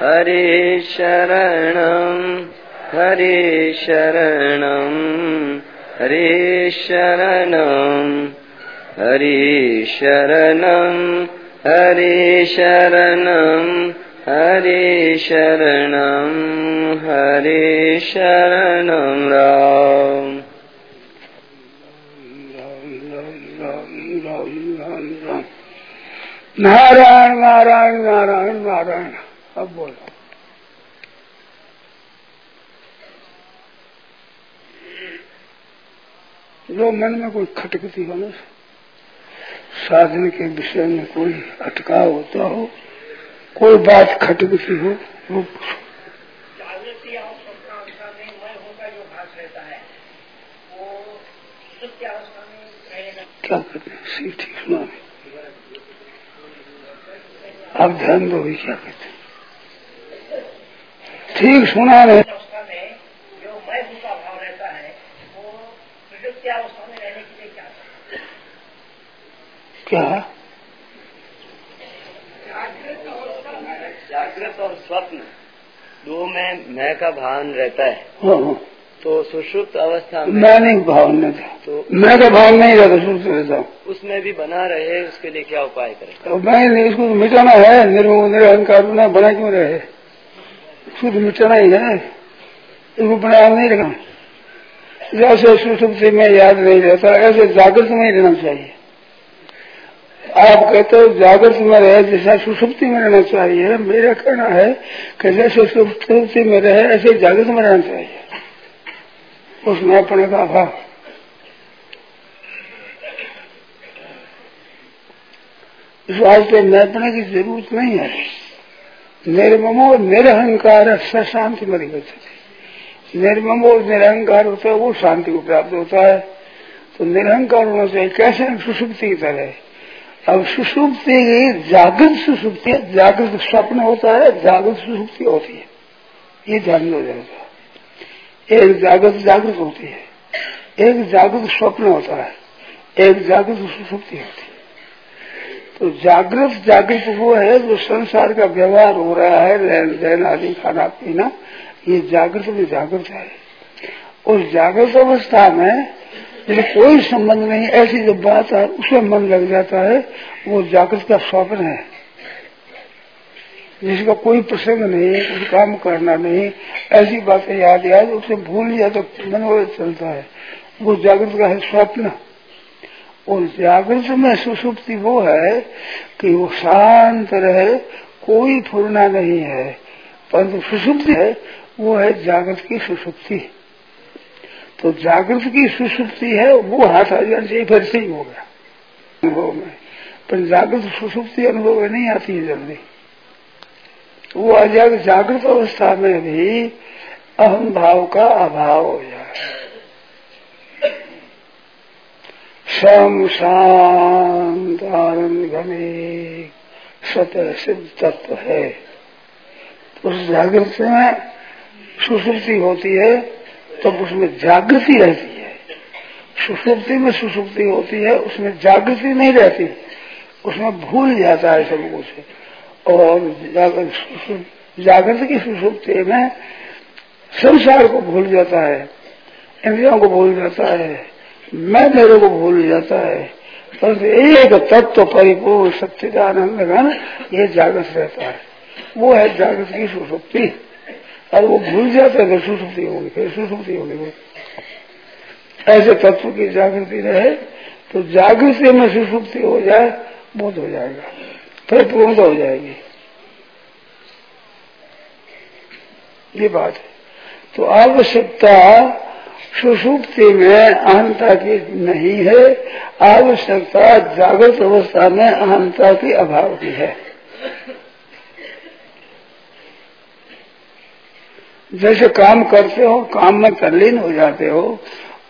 हरे शरणं हरे शरणं हरे शरणं हरे शरणं हरे शरणं हरे शरणं हरे शरणं राम। नारायण नारायण नारायण नारायण। अब बोलो जो मन में कोई खटकती हो ना साधन के विषय में कोई अटकाव होता हो कोई बात खटकती हो वो क्या कहते हैं? ठीक सुना आप ध्यान दो क्या कहते हैं ठीक सुना रहे जो मैं हूँ का भाव रहता है वो प्रकृति अवस्था में रहने सुना लिए क्या जागृत और स्वप्न दो में मैं का भान रहता है। हाँ, हाँ। तो सुषुप्त अवस्था में मैं नहीं भाव नहीं था। तो मैं तो भाव नहीं रहता सुनते रहता। हूँ उसमें भी बना रहे उसके लिए क्या उपाय करें? तो मैं इसको मिटाना है निर्मोह निरहंकार बना क्यों रहे? तो मिटाना ही है। इसको बना नहीं रखना। जैसे सुसुप्ति में याद नहीं रहता, ऐसे जागृत में ही रहना चाहिए। आप कहते हो जागृत में रहे, जैसा सुसुप्ति में रहना चाहिए। मेरा कहना है कि जैसे सुसुप्ति में रहे, ऐसे जागृत में रहना चाहिए। उसमें अपने का अभाव। इस वास्ते मैपने की ज़रूरत नहीं है। निर्ममो निरहंकार से शांति गई निर्ममो निरहंकार होता है, वो शांति को प्राप्त होता है। तो निरहंकार होना चाहिए। कैसे सुसुप्ति की तरह अब सुसुप्ति जागृत सुसुप्ति जागृत स्वप्न होता है, जागृत सुसुप्ति होती है। ये ध्यान हो जाएगा एक जागृत जागृत होती है। एक जागृत स्वप्न होता है। एक जागृत सुसुप्ति होती है। तो जागृत जागृत वो है जो संसार का व्यवहार हो रहा है लेन देन आदि, खाना पीना, ये जागृत में जागृत है। उस जागृत अवस्था में यदि कोई संबंध नहीं, ऐसी जो बात है, उसमें मन लग जाता है, वो जागृत का स्वप्न है। जिसका कोई प्रसंग नहीं कुछ काम करना नहीं, ऐसी बातें याद याद, उसे भूल लिया तो मन चलता है। वो जागृत का है स्वप्न। और जागृत में सुसुप्ति वो है कि वो शांत रहे, कोई फुरना नहीं है। परंतु सुसुप्ति है, वो है जागृत की सुसुप्ति। तो जागृत की सुसुप्ति है, वो हाथ जाने से फिर से ही हो गया अनुभव में। पर जागृत सुसुप्ति अनुभव में नहीं आती है जल्दी। वो आ जाएगा जागृत अवस्था में भी अहम भाव का अभाव हो जाए। सम शांत आनंद घने स्वतः सिद्ध तत्व है। उस जागृत में सुसुप्ति होती है, तब तो उसमें जागृति रहती है। सुसुप्ति में सुसुप्ति होती है, उसमें जागृति नहीं रहती। उसमें भूल जाता है सब कुछ। और जागृत की सुसुप्ति में संसार को भूल जाता है, इंद्रियों को भूल जाता है। मैं मेरे को भूल जाता है। परंतु एक तत्व परिपूर्ण सच्चिदानंद घन ये जागृत रहता है। वो है जागृत की सुसुप्ति। और वो भूल जाता है सुसुप्ति होगी, फिर सुसुप्ति होगी ऐसे तत्व की जागृति रहे तो जागृति में सुसुप्ति हो जाए, बोध हो जाएगा। फिर पूर्णता हो जाएगी। ये बात है। तो आवश्यकता सुसुप्ति में अहंता की नहीं है, आवश्यकता जागृत अवस्था में अहंता की अभाव की है। जैसे काम करते हो, काम में तल्लीन हो जाते हो,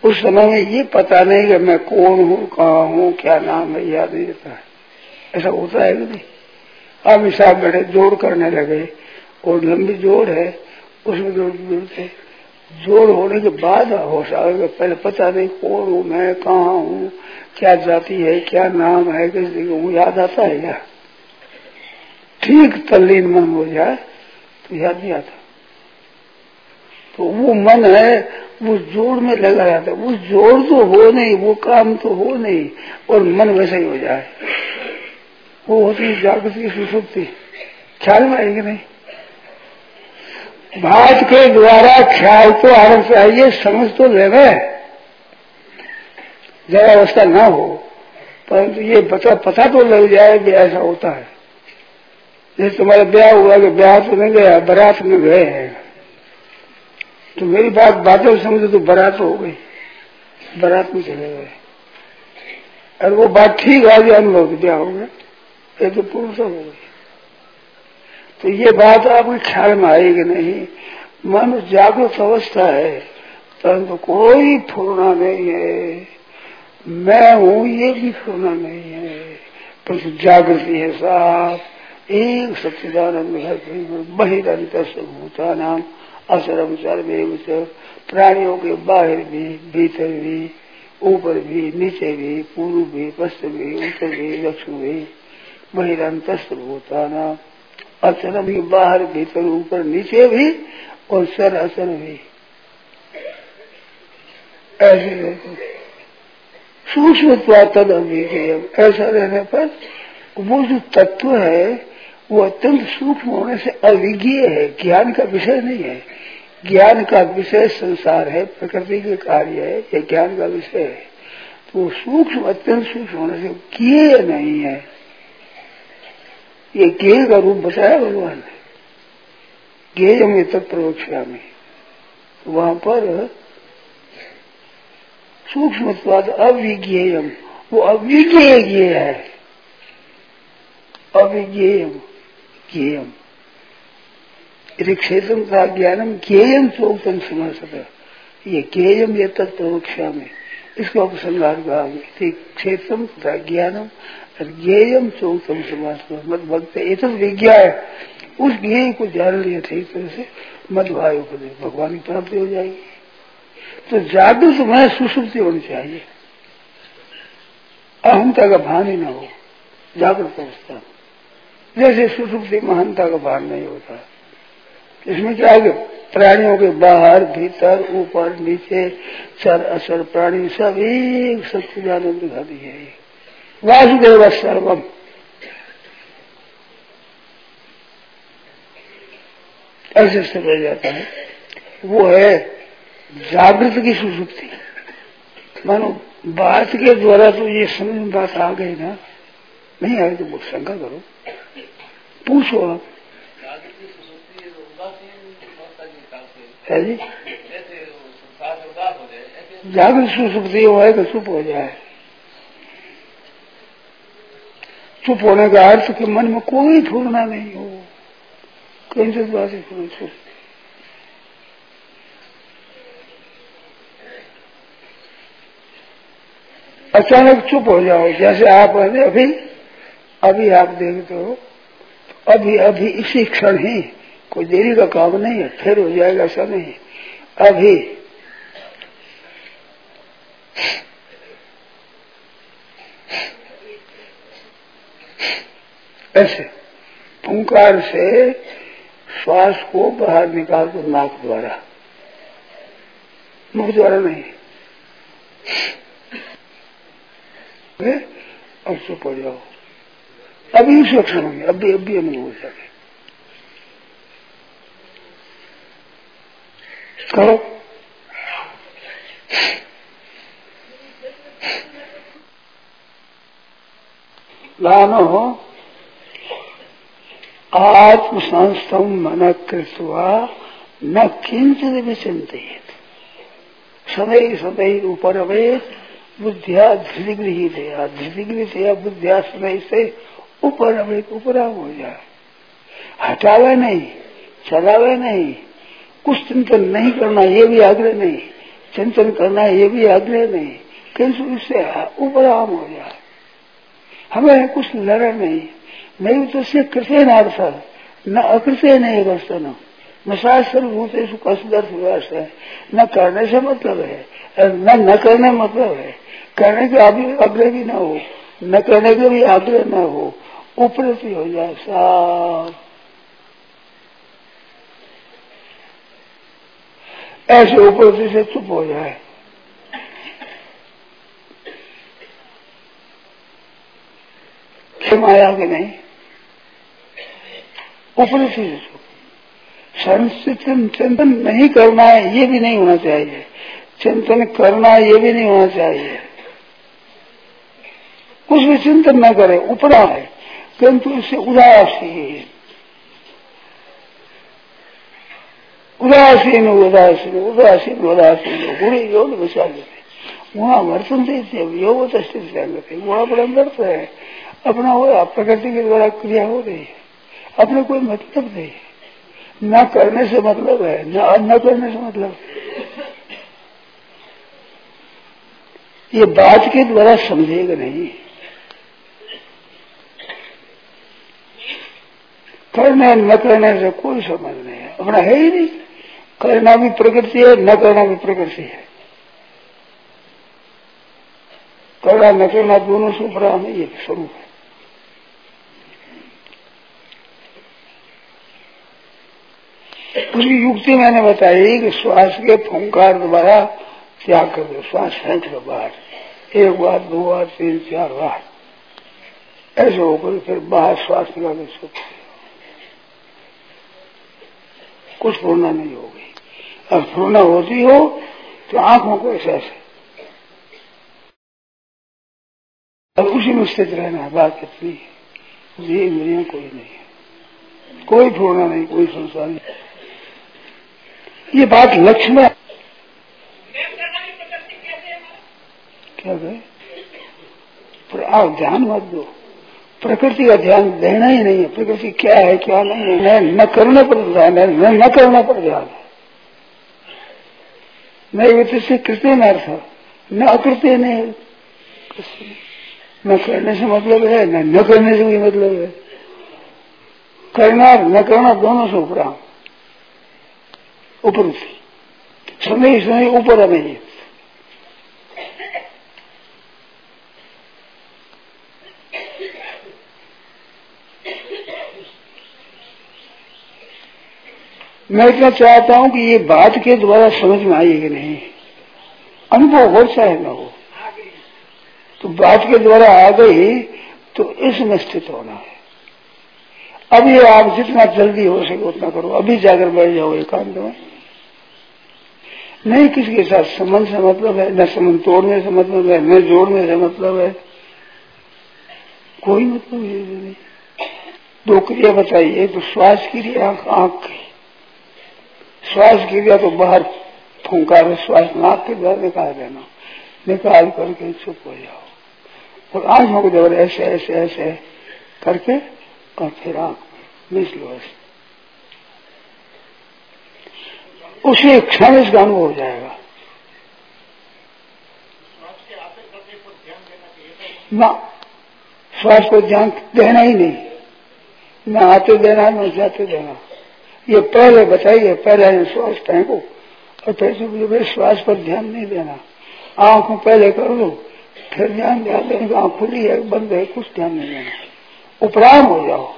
उस समय में ये पता नहीं कि मैं कौन हूँ, कहाँ हूँ, क्या नाम है, याद नहीं रहता है। ऐसा होता है नहीं? अब हिसाब बैठे जोड़ करने लगे, और लंबी जोड़ है, उसमें जोड़ जोड़ते जोड़ होने के बाद होश आएगा पहले पता नहीं कौन हूँ, मैं कहाँ हूँ, क्या जाति है, क्या नाम है, किस जगह हूँ, याद आता है क्या? ठीक तल्लीन मन हो जाए तो याद नहीं आता। तो वो मन है, वो जोड़ में लगा रहता है। वो जोड़ तो हो नहीं, वो काम तो हो नहीं, और मन वैसा ही हो जाए। वो होती है जागृति सुसुप्ति। ख्याल में आएगी नहीं? बात के द्वारा ख्याल तो आना चाहिए समझ तो ले जरा अवस्था ना हो, परंतु ये पता पता तो लग जाए कि ऐसा होता है। जैसे तुम्हारा ब्याह हुआ कि ब्याह तो नहीं गया, बारात में गए हैं। तो मेरी बात, बातें समझो तो बारात हो गई। बारात में चले गए। और वो बात ठीक आ गया अनुभव ब्याह हो गया ये तो पुरुष हो गई। तो ये बात आपके ख्याल में आएगी नहीं? मन जागृत अवस्था है, परंतु कोई फूलना नहीं है। मैं हूँ, ये भी फूलना नहीं है। परंतु जागृति है साफ़ एक सच्चिदानंद बहिरंत भूता नाम असरम सर्वेम प्राणियों के बाहर भी, भीतर भी, ऊपर भी, नीचे भी, पूर्व भी, पश्चिम भी, उत्तर भी, दक्षिण भी, बहिरंत भूता नाम अचर भी बाहर भीतर ऊपर नीचे भी और सर असर भी। ऐसे सूक्ष्म तद अभिज्ञ ऐसा रहने पर वो जो तत्व है, वो अत्यंत सूक्ष्म होने से अविज्ञ है। ज्ञान का विषय नहीं है। ज्ञान का विषय संसार है, प्रकृति के कार्य है, ये ज्ञान का विषय है। तो सूक्ष्म, अत्यंत सूक्ष्म होने से किए नहीं है। ये गेय का रूप बताया भगवान ने। गेय में तत्प्रवक्षा में वहाँ पर सूक्ष्म अविज्ञेयम। वो अविज्ञेय ज्ञेय है। अविज्ञेयम ज्ञेयम यदि का ज्ञानम ज्ञेयम चौकतम समझ ये ज्ञेयम ये तत्प्रवक्षा में इसका उपसंहार कहा क्षेत्रम तथा ज्ञानम ज्ञेयम समाज मत भक्त एक विज्ञा है उस ज्ञेय को जान लिया, ठीक तरह से। मत भाई उपदेश भगवान की प्राप्ति हो जाएगी। तो जागृत में सुसुप्ति होनी चाहिए। अहंता का भान ही ना हो। जागृत अवस्था। जैसे सुसुप्ति महानता का भान नहीं होता। इसमें क्या है प्राणियों के बाहर, भीतर, ऊपर, नीचे, चर असर प्राणी, सब एक सच्चिदानंद दिखा दिए वासुदेव सर्वम ऐसे समझ जाता है। वो है जागृत की सुसुप्ति। मानो बात के द्वारा तो ये समझ में बात आ गई ना। नहीं आए तो शंका करो। पूछो आप। जागृत सुसुप्ति हो है तो चुप हो जाए। चुप होने का अर्थ कि मन में कोई फूलना नहीं हो। कहीं से बात चुप अचानक चुप हो जाओ, जैसे आप अभी अभी आप देखते हो अभी अभी इसी क्षण ही कोई देरी का काम नहीं है, फिर हो जाएगा ऐसा नहीं। अभी ऐसे, ओंकार से श्वास को बाहर निकाल दो नाक द्वारा। मुख द्वारा नहीं। अब चुप हो जाओ। अभी उस क्षण में अभी अभी अभी हो जाए करो हो आत्मसंस्थम मन कृत्वा न किंचित विचिंतित सदै सदै ऊपर अवेद बुद्धिया धृतिगृहित है धृतिगृहित है बुद्धिया समय से ऊपर अवेद उपराम हो जाए। हटावे नहीं, चलावे नहीं, कुछ चिंतन नहीं करना, ये भी आग्रह नहीं, चिंतन करना, ये भी आग्रह नहीं, किंतु इससे उपराम हो जाए। हमें कुछ लड़ा नहीं। नहीं तो से कृतेनार्थ न अकृत्य नहीं वर्तन न सर्वभूत भूत है न करने से मतलब है न न करने मतलब है। करने के आग्रह भी न हो, न करने के भी आग्रह न हो उपरती हो जाए साफ़ ऐसे उपरती से चुप हो जाए। माया के नहीं? ऊपर से संचिंतन चिंतन नहीं करना है, ये भी नहीं होना चाहिए। चिंतन करना ये भी नहीं होना चाहिए। कुछ भी चिंतन न करे, उपरा है, किंतु इससे उदासीन उदासीन उदासीन उदासीन उदासीन बुरी योग विचार वहाँ वर्तन देते योग स्थित वहाँ बड़ा व्यर्थ है। अपना हो रहा प्रकृति के द्वारा क्रिया हो रही है। अपने कोई मतलब नहीं है। न करने से मतलब है, न न करने से मतलब ये बात के द्वारा समझेगा नहीं करने, न करने से कोई समझ नहीं है। अपना है ही नहीं। करना भी प्रकृति है, न करना भी प्रकृति है। करना, न करना दोनों से ऊपर में ये स्वरूप है। उसकी युक्ति मैंने बताई कि श्वास के फंकार द्वारा त्याग कर दो। श्वास फेंक दो बाहर। एक बार, दो बार, तीन, चार बार। ऐसे होकर फिर बाहर श्वास निकाल के कुछ पूर्णा नहीं होगी। अब पूर्णा होती हो तो आँखों को ऐसे ऐसे। उसी में स्थित रहना है। बात इतनी है। ये इंद्रिया कोई नहीं है। कोई पूर्णा नहीं, कोई संसार नहीं। ये बात लक्ष्य में क्या कहे? पर आप ध्यान मत दो। प्रकृति का ध्यान देना ही नहीं है। प्रकृति क्या है क्या नहीं है? न करने पर ध्यान है न न करने पर ध्यान है। मैं न से कृत्य न अर्थ न अकृत्य नहीं न करने से मतलब है न न करने से भी मतलब है। करना न करना दोनों से ऊपर ऊपर समय समय ऊपर नहीं मैं इतना चाहता हूँ कि ये बात के द्वारा समझ में आई कि नहीं। अनुभव हो चाहे न हो। तो बात के द्वारा आ गई तो इसमें स्थित होना है। ये आप जितना जल्दी हो सके उतना करो। अभी जाकर बैठ जाओ एकांत में। नहीं, किसी के साथ संबंध से मतलब है, न संबंध तोड़ने से मतलब है, न जोड़ने से मतलब है। कोई मतलब ये नहीं। दो क्रिया बताइए तो श्वास क्रिया, आँख की। श्वास क्रिया तो बाहर फूंकार श्वास नाक के द्वारा निकाल देना निकाल करके चुप हो जाओ। और आँखों को जब ऐसे ऐसे ऐसे करके और फिर आँख में मिस लो ऐसे। उसी क्षण इसका अनुभव हो जाएगा। ना श्वास को ध्यान देना ही नहीं। न आते देना न जाते देना। ये पहले बताइए, पहले श्वास फेंको और फिर श्वास पर ध्यान नहीं देना। आँखों पहले कर लो फिर ध्यान ध्यान देने। आँख खुली है, बंद है, कुछ ध्यान नहीं देना। उपराम हो जाओ।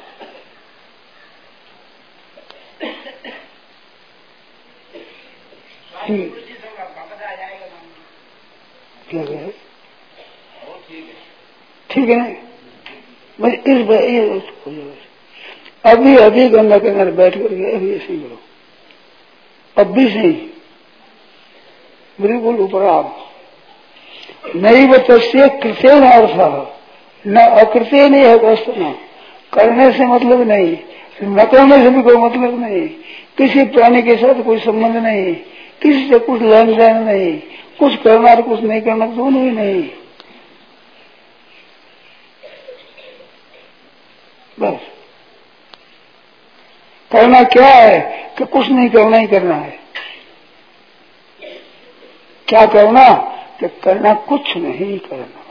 कहे ठीक है। मैं इस अभी अभी गंगा के अंदर बैठ कर करके अभी ऐसे करो अब भी सही बिल्कुल ऊपर आप। नहीं, वो तस्य कृत्य न अर्थ न अकृत्य नहीं है वस्तु न। करने से मतलब नहीं। न करने से भी कोई मतलब नहीं। किसी प्राणी के साथ कोई संबंध नहीं। किसी से कुछ लेन देन नहीं, कुछ करना कुछ नहीं करना दोनों ही नहीं। बस। करना क्या है कि कुछ नहीं करना ही करना है। क्या करना कि करना कुछ नहीं करना।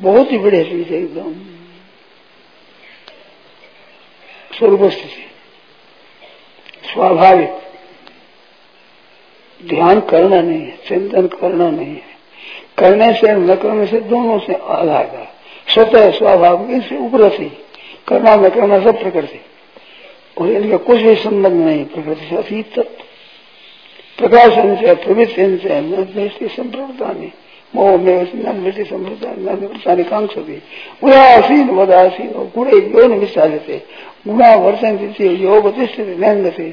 बहुत ही बड़े चीज़ है एकदम। स्वर्गस्थ स्वाभाविक। ध्यान करना नहीं है, चिंतन करना नहीं है। करने से न करने से दोनों से आधार स्वतः स्वाभाविक से उपरति करना न करना सब प्रकृति। और इनका कुछ भी संबंध नहीं, प्रकृति से अतीत। प्रकाश से प्रवृत्ति से संप्रभुता नहीं। मोह में कांक्षति उदासीन वदासीन गुणे न गुणा नंगते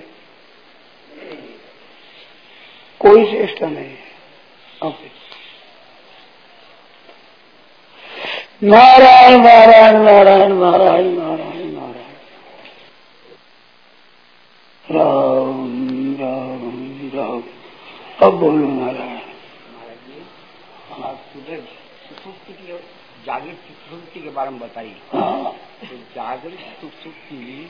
कोई चेष्टा नहीं नारायण नारायण नारायण नारायण नारायण नारायण राम राम राम अब बोलो नारायण सुसुप्ति की जागृत सुसुप्ति के बारे में बताइए। हाँ। तो जागृत सुसुप्ति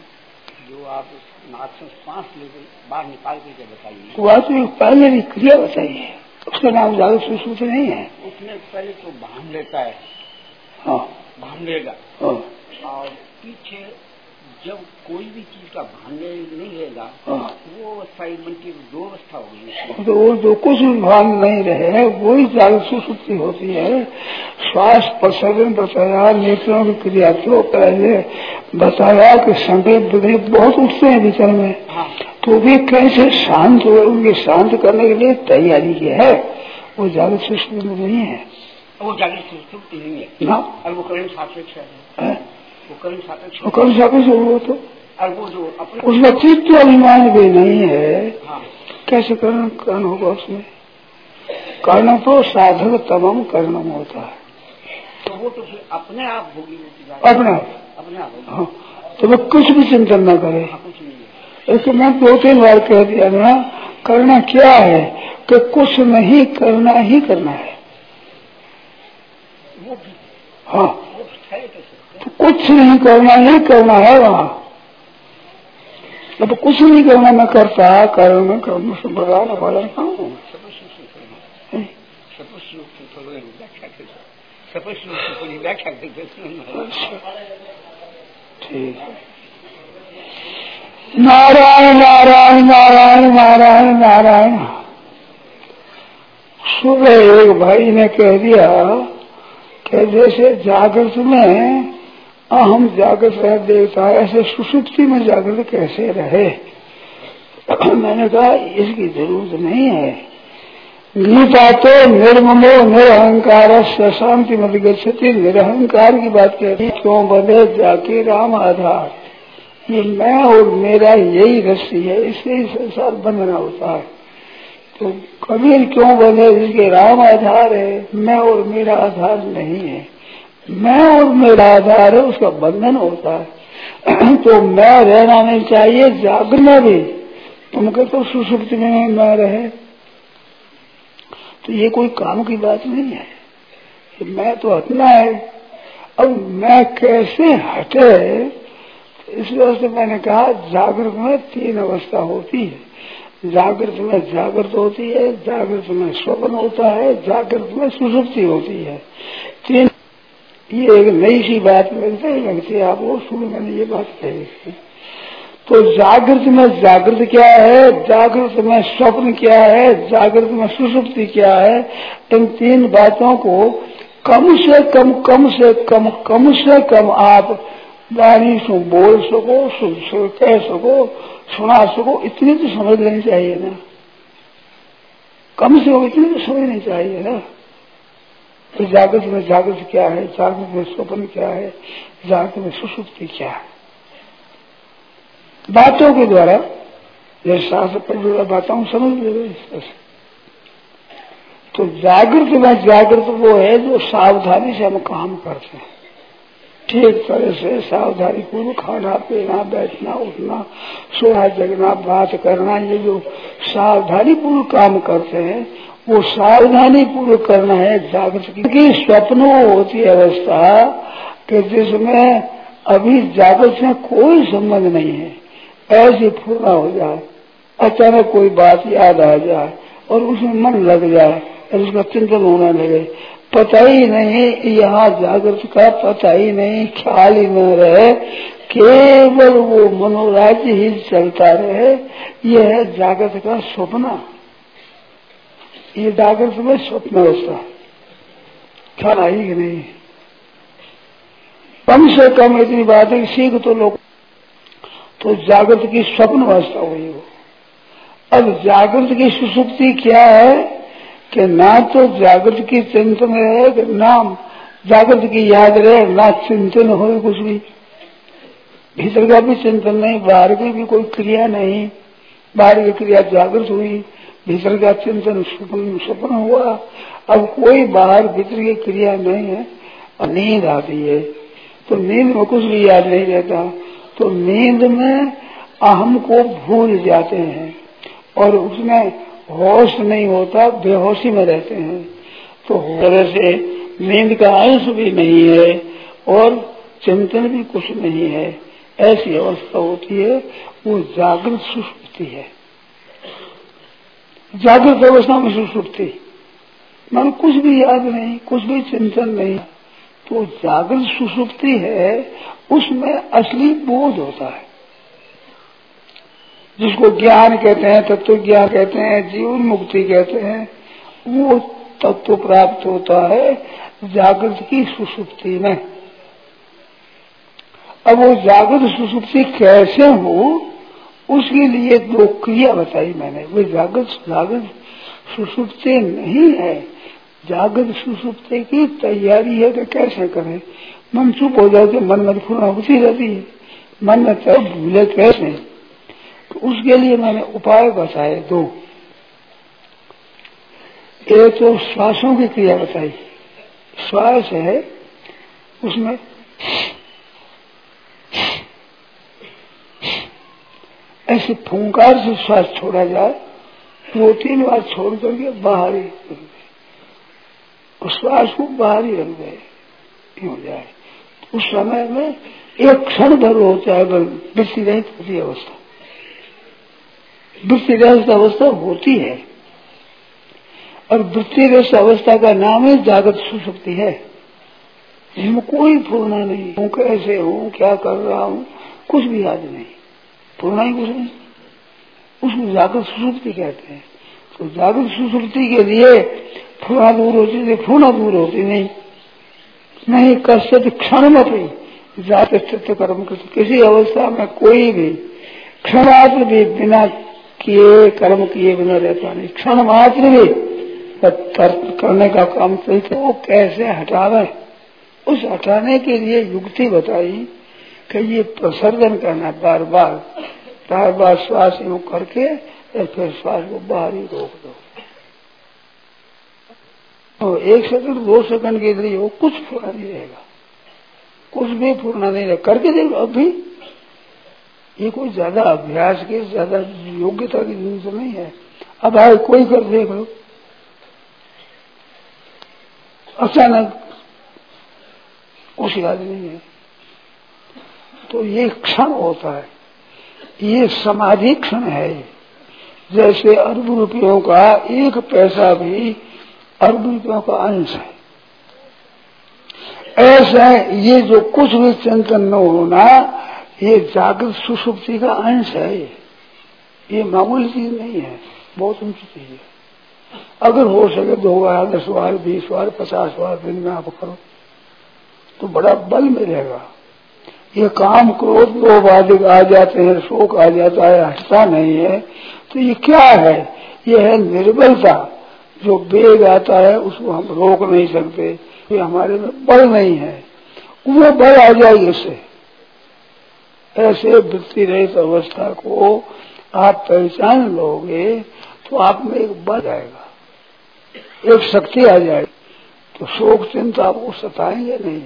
जो आप नाक से सांस लेकर बाहर निकाल करके बताइए? तो पहले भी क्रिया बताइए उसका नाम जागृत सुश्रुति नहीं है। उसमें पहले तो भान लेता है। हाँ। भान लेगा हाँ। और पीछे जब कोई भी चीज़ का भान नहीं रहेगा हाँ। वो अवस्था मन की दो अवस्था होगी तो वो जो कुछ भी भान नहीं रहे वही जागृत सुसुप्ति होती है। श्वास प्रसवन बताया नेत्रों की क्रिया तो पहले बताया कि संकेत बुद्धि बहुत उठते हैं विचार में। हाँ। तो वे कैसे शांत हो उनके शांत करने के लिए तैयारी की है। वो जागृत सुसुप्ति में नहीं है। वो जागृत सुसुप्ति नहीं है। ना। और वो करण सापेक्ष है। है? वो करण सापेक्ष वो कैसे वो तो। और वो जो अपने उसमें चित्त अभिमान भी नहीं है। हाँ। कैसे कर्ण कर्ण होगा उसमें? कर्ण तो साधक तमाम कर्णम होता है। तो वो तो फिर अपने आप होगी अपने आप। अपने आप हाँ, तो वो कुछ भी चिंतन न करे। हाँ, नहीं है। मैं दो तीन बार कह दिया ना करना क्या है कि कुछ नहीं करना ही करना है। वो भी। हाँ। वो है कैसे तो कुछ नहीं करना ही करना है वहाँ। अब कुछ नहीं करना, मैं करता कर्म कर्म संप्रदान व्याख्या कर। ठीक नारायण नारायण नारायण नारायण नारायण। सुबह एक भाई ने कह दिया कि जैसे जागृत में अहम जागृत रह है, ऐसे सुसुप्ति में जागृत कैसे रहे? मैंने कहा, इसकी ज़रूरत नहीं है। गीता तो निर्ममो, निरहंकार शांति मत गति निरहंकार की बात कह रही क्यों बने जाके राम आधार? ये मैं और मेरा यही रस्सी है, इससे ही संसार बंधना होता है। तो कबीर क्यों बने इसके राम आधार है, मैं और मेरा आधार नहीं है। मैं और मेरा आधार है, उसका बंधन होता है। तो मैं रहना नहीं चाहिए, जागना भी। तुम कहते तो सुसुप्ति में मैं रहे। तो ये कोई काम की बात नहीं है। कि मैं तो हटना है। अब मैं कैसे हटे? इस वजह से मैंने कहा, जागृत में तीन अवस्था होती है। जागृत में जागृत होती है, जागृत में स्वप्न होता है, जागृत में सुसुप्ति होती है। तीन ये एक नई सी बात लगती है लगती है आपको सुन मैंने ये बात कही तो जागृत में जागृत क्या है? जागृत में स्वप्न क्या है? जागृत में सुसुप्ति क्या है? इन तीन बातों को कम से कम कम से कम कम से कम आप वाणी से बोल सको, सुन कह सको, सुना सको, इतनी तो समझ लेनी चाहिए ना। कम से कम इतनी तो समझ समझनी चाहिए ना। तो जागृत में जागृत क्या है? जागृत में स्वप्न क्या है? जागृत में सुसुप्ति क्या है? बातों के द्वारा जैसे शास्त्र पर जो बातों समझ ले इस तरह तो जागृत में जागृत वो है जो सावधानी से हम काम करते हैं। ठीक तरह से सावधानी पूर्वक खाना पीना, बैठना, उठना सोना जगना, बात करना, ये जो सावधानी पूर्वक काम करते हैं वो सावधानी पूर्वक करना है जागृत की स्वप्न होती अवस्था कि जिसमें अभी जागृत में कोई संबंध नहीं है। ऐसी पूर्णा हो जाए, अचानक कोई बात याद आ जाए और उसमें मन लग जाए, और उसका चिंतन होने लगे। पता ही नहीं, यहाँ जागृत का पता ही नहीं, ख्याल ही न रहे। केवल वो मनोराज्य ही चलता रहे। यह है जागृत का स्वप्न ये जागृत में स्वप्न अवस्था ख्याल आई कि नहीं? कम से कम इतनी बात है सीख तो लोग तो जागृत की स्वप्न अवस्था हुई वो। अब जागृत की सुसुप्ति क्या है कि ना तो जागृत की चिंतन रहे नाम जागृत की याद रहे, ना चिंतन हो कुछ भी। भीतर का भी चिंतन नहीं, बाहर की भी कोई क्रिया नहीं। बाहर की क्रिया जागृत हुई। भीतर का चिंतन स्वप्न हुआ। अब कोई बाहर भीतर की क्रिया नहीं है, और नींद आती है। तो नींद में कुछ भी याद नहीं रहता। तो नींद में अहम को भूल जाते हैं, और उसमें होश नहीं होता, बेहोशी में रहते हैं। तो तरह से नींद का अंश भी नहीं है, और चिंतन भी कुछ नहीं है। ऐसी अवस्था होती है, वो जागृत सुसुप्ति है। जागृत अवस्था में सुसुप्ति मान कुछ भी याद नहीं, कुछ भी चिंतन नहीं तो जागृत सुसुप्ति है, उसमें असली बोध होता है। जिसको ज्ञान कहते हैं तत्व ज्ञान कहते हैं, जीवन मुक्ति कहते हैं, वो तत्व प्राप्त होता है जागृत की सुसुप्ति में। अब वो जागृत सुसुप्ति कैसे हो उसके लिए दो क्रिया बताई मैंने। वो जागृत जागृत सुसुप्ति नहीं है। जागृत सुसुप्ति की तैयारी है तो कैसे करें? मन चुप हो जाए तो मन में पूर्ण होती रहती है। मन में तो भूले कैसे? तो उसके लिए मैंने उपाय बताए दो। एक तो श्वासों की क्रिया बताई। श्वास है, उसमें ऐसे फूंकार से श्वास छोड़ा जाए, दो तीन बार छोड़ करके बाहर ही और श्वास को बाहर ही रख दे। हो जाए। उस समय में एक क्षण भर हो चाहे वृत्ति रहित होती अवस्था। वृत्ति रहित अवस्था होती है। और वृत्ति रहित अवस्था का नाम ही जागृत सुशक्ति है। इसमें कोई पूर्णा नहीं। हूँ कैसे हूँ, क्या कर रहा हूँ, कुछ भी याद नहीं। पूर्णा ही कुछ नहीं। उसको जागृत सुसुप्ति कहते हैं। तो जागृत सुसुप्ति के लिए फूना दूर होती थी फूना दूर होती नहीं। नहीं कश्य क्षण में जात स्थित कर्म किसी अवस्था में कोई भी क्षण भी बिना किए कर्म किए बिना रहता नहीं। क्षण मात्र भी करने का काम सही तो वो कैसे हटावे? उस हटाने के लिए युक्ति बताई। ये प्रसर्जन करना बार बार। बार बार श्वास यूँ करके फिर श्वास को बाहर ही रोक दो। तो एक सेकंड, दो सेकंड के लिए वो कुछ पूरा नहीं रहेगा। कुछ भी पूर्णा नहीं रहेगा करके देखो अभी ये कोई ज़्यादा अभ्यास की, ज़्यादा योग्यता की ज़रूरत नहीं है। अब आए, कोई कर देख लो। अचानक याद नहीं है। तो ये क्षण होता है। ये समाधि क्षण है। जैसे अरब रुपयों का एक पैसा भी अरब रुपयों का अंश है। ऐसा ये जो कुछ भी चिंतन न होना, ये जागृत सुसुप्ति का अंश है। ये मामूली चीज़ नहीं है। बहुत ऊँची चीज़ है। अगर हो सके दो बार, दस बार, बीस बार, पचास बार दिन में आप करो तो बड़ा बल मिलेगा। ये काम क्रोध लोभ आदि आ जाते हैं, शोक आ जाता है हटता नहीं है। तो ये क्या है? ये है निर्बलता। जो वेग आता है, उसको हम रोक नहीं सकते। ये हमारे में बल नहीं है। वो बल आ जाएगी इससे। ऐसे वृत्ति रहित अवस्था को आप पहचान लोगे तो आप में एक बल आएगा। एक शक्ति आ जाएगी। तो शोक चिंता आपको सताएँगे नहीं।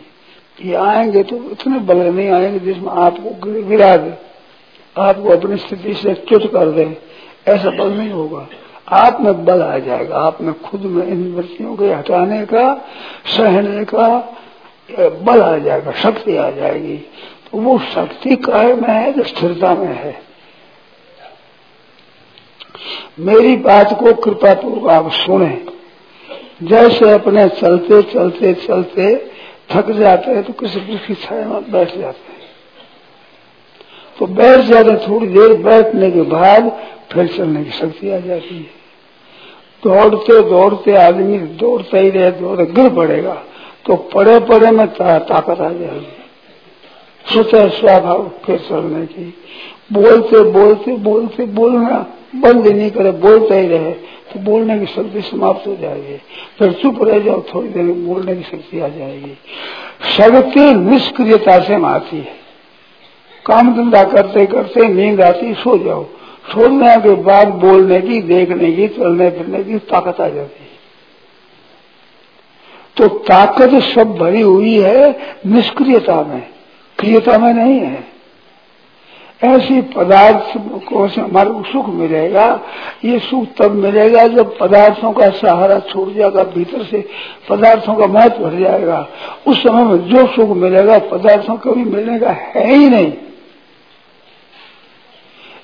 ये आएँगे तो इतने बल नहीं आएँगे जिसमें आपको गिरा दे। आपको अपनी स्थिति से च्युत कर दे। ऐसा बल नहीं होगा। आप में बल आ जाएगा। आप में खुद में इन वृत्तियों के हटाने का, सहने का बल आ जाएगा, शक्ति आ जाएगी। तो वो शक्ति काय में है जो स्थिरता में है। मेरी बात को कृपा पूर्वक आप सुने। जैसे अपने चलते चलते चलते थक जाते हैं तो किसी वृक्ष की छाया में बैठ जाते हैं। तो बैठ जाते थोड़ी देर बैठने के बाद फिर चलने की शक्ति आ जाती है। दौड़ते दौड़ते आदमी दौड़ता ही रहे दौड़ गिर पड़ेगा। तो पड़े पड़े में ता, ताकत आ जाएगी। स्वतः स्वभाव के चलने की। बोलते बोलते बोलते, बोलना बंद नहीं करे, बोलते ही रहे। तो बोलने की शक्ति समाप्त हो जाएगी। फिर चुप रह जाओ, थोड़ी देर में बोलने की शक्ति आ जाएगी। शक्ति निष्क्रियता से आती है। काम धंधा करते करते नींद आती सो जाओ। छोड़ने के बाद बोलने की, देखने की, चलने फिरने की ताकत आ जाती है। तो ताकत सब भरी हुई है, निष्क्रियता में। क्रियता में नहीं है। ऐसी पदार्थ को हमारे सुख मिलेगा। ये सुख तब मिलेगा जब पदार्थों का सहारा छूट जाएगा, भीतर से पदार्थों का महत्व बढ़ जाएगा। उस समय में जो सुख मिलेगा, पदार्थों कभी मिलने का है ही नहीं।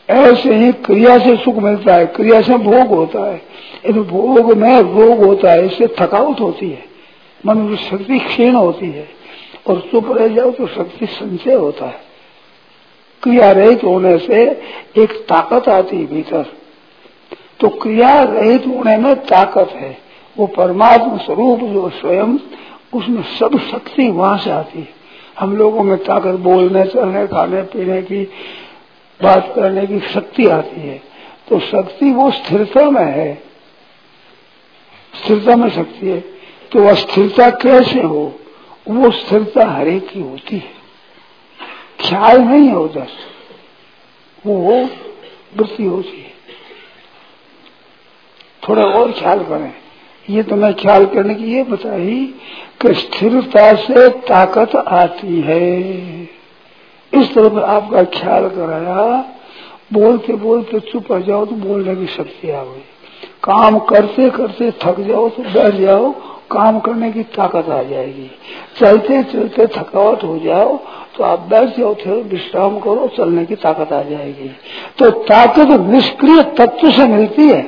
ऐसे ही क्रिया से सुख मिलता है, क्रिया से भोग होता है। यदि भोग में रोग होता है, इससे थकावट होती है। मन की शक्ति क्षीण होती है। और चुप रह जाओ तो शक्ति संचय होता है। क्रिया रहित होने से एक ताकत आती है भीतर। तो क्रिया रहित होने में ताकत है। वो परमात्मा स्वरूप जो स्वयं, उसमें सब शक्ति वहाँ से आती है। हम लोगों में ताकत बोलने, चलने, खाने, पीने की बात करने की शक्ति आती है। तो शक्ति वो स्थिरता में है। स्थिरता में शक्ति है। तो अस्थिरता कैसे हो? वो स्थिरता हरेक की होती है। ख्याल नहीं है उधर वो वृत्ति होती है। थोड़ा और ख्याल करें। ये तो मैं ख्याल करने की ये बताई कि स्थिरता से ताकत आती है। इस तरफ़ आपका ख्याल कराया, बोलते बोलते चुप हो जाओ तो बोलने की शक्ति आ गई। काम करते करते थक जाओ तो बैठ जाओ काम करने की ताकत आ जाएगी। चलते चलते थकावट हो जाओ तो आप बैठ जाओ थे विश्राम करो, चलने की ताकत आ जाएगी। तो ताकत निष्क्रिय तत्व से मिलती है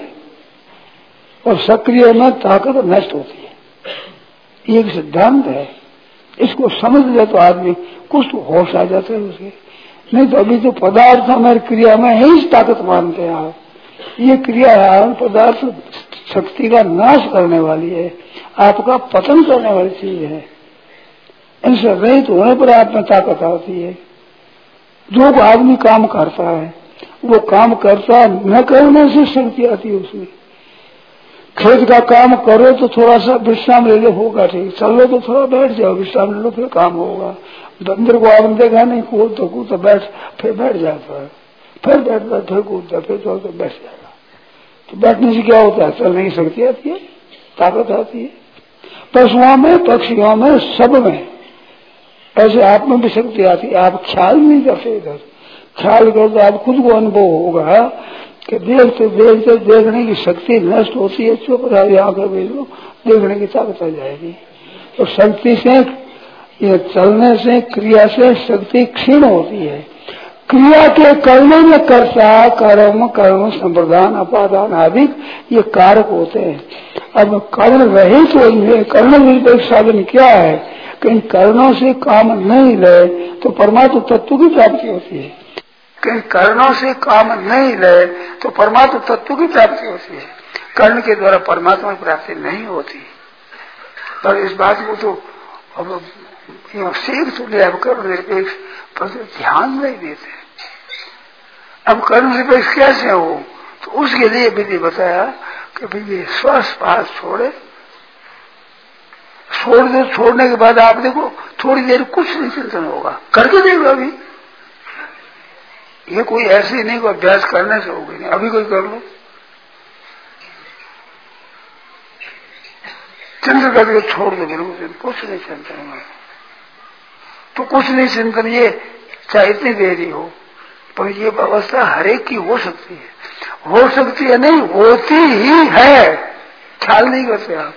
और सक्रिय में ताकत नष्ट होती है। ये एक सिद्धांत है। इसको समझ ले तो आदमी कुछ तो होश आ जाता है उसके। नहीं तो अभी तो पदार्थ हमारी क्रिया में ही ताकत मानते हैं आप। ये क्रिया है पदार्थ शक्ति का नाश करने वाली है, आपका पतन करने वाली चीज़ है। इनसे रहित होने पर आप में ताकत आती है। जो आदमी काम करता है, वो काम करता न करने से शक्ति आती है उसमें। खेत का काम करो तो थोड़ा सा विश्राम ले लो, होगा ठीक। चल लो तो थोड़ा बैठ जाओ, विश्राम ले लो, फिर काम होगा। बंदर को आपने देखा नहीं कूद तो कूद तो बैठ, फिर बैठ जाता है। फिर बैठता फिर कूदता फिर तो बैठ जाएगा तो बैठने से क्या होता है? चलने की शक्ति आती है ताकत आती है। पशुओं में, पक्षियों में, सब में ऐसे आप में भी शक्ति आती है। आप ख्याल नहीं करते इधर। ख्याल कर तो आप खुद को अनुभव होगा कि देखते देखते, देखने की शक्ति नष्ट होती है। चुप रहा आँखें भेज लो देखने की ताकत आ जाएगी। तो शक्ति से, ये चलने से, क्रिया से शक्ति क्षीण होती है। क्रिया के करने में कर्ता कर्म कर्म संप्रदान अपादान आदि ये कारक होते हैं। अब कर्ण रहित तो कर्ण निरपेक्ष साधन क्या है? कि इन कर्णों से काम नहीं ले तो परमात्मा तत्व की प्राप्ति होती है। कहीं कर्णों से काम नहीं ले तो परमात्मा तत्व की प्राप्ति होती है। कर्ण के द्वारा परमात्मा की प्राप्ति नहीं होती। पर इस बात को तो अब तो लिया अब कर्ण निरपेक्ष पर ध्यान नहीं देते। अब कर्म निरपेक्ष कैसे हो? तो उसके लिए विधि बताया कि भाई श्वास पास छोड़े। छोड़ दो, छोड़ने के बाद आप देखो, थोड़ी देर कुछ नहीं चिंतन होगा। करके देखो अभी। ये कोई ऐसे नहीं कोई अभ्यास करने से होगी नहीं, अभी कोई कर लो। चिंतन करके छोड़ दो, बिल्कुल, कुछ नहीं चिंतन तो कुछ नहीं चिंतन ये चाहे इतनी देरी हो, पर ये व्यवस्था हरेक की हो सकती है। हो सकती है नहीं, होती ही है। ख्याल नहीं करते आप।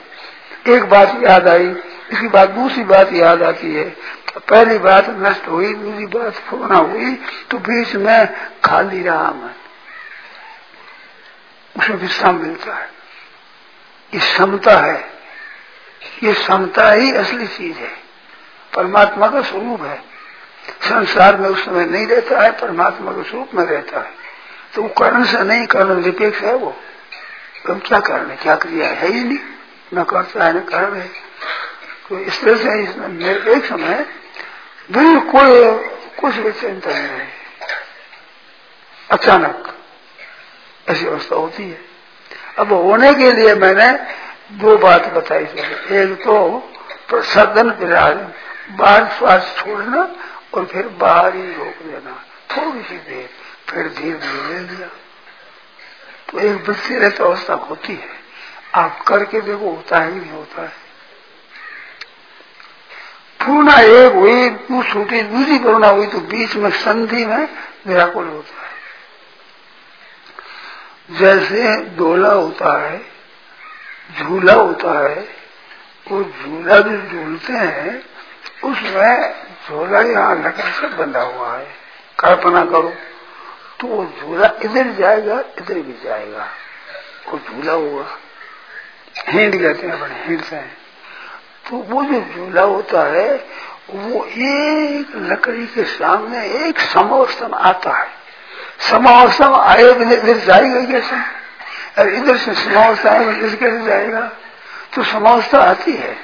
एक बात याद आई, इसके बाद दूसरी बात याद आती है। पहली बात, नष्ट हुई, दूसरी बात पूर्ण हुई तो बीच में खाली रहा मन उसमें विश्राम मिलता है। ये समता है। ये समता ही असली चीज़ है। परमात्मा का स्वरूप है। संसार में उस समय नहीं रहता है, परमात्मा के स्वरूप में रहता है। तो वो कर्ण से नहीं, कर्ण निरपेक्ष है वो। हम क्या करने क्या क्रिया है? ही नहीं। न करता है, न कर है। तो इस तरह से एक समय बिल्कुल कुछ भी चिंता नहीं है। अचानक ऐसी अवस्था होती है। अब होने के लिए मैंने दो बात बताई थी। एक तो सदन विराज बाहर श्वास छोड़ना और फिर बाहर ही रोक देना। थोड़ी सी देर, फिर धीरे धीरे ले लिया तो एक रहती अवस्था होती है। आप करके देखो, होता है नहीं होता है। पूर्ण एक हुई, तू छूटी, दूसरी करुणा हुई तो बीच में संधि में निराकुल होता है। जैसे डोला होता है, झूला होता है, वो झूला जो झूलते हैं उसमें झूला यहाँ लकड़ी से बंधा हुआ है। कल्पना करो तो वो झूला इधर जाएगा, इधर भी जाएगा। वो झूला हुआ। हिंड कहते हैं अपने हिंड से। तो वो जो झूला होता है, वो एक लकड़ी के सामने एक समावस्था में आता है। समावस्था में आए इधर जाएगा कैसे? और इधर से समावस्था आएगा इधर कैसे जाएगा? तो समावस्था आती है।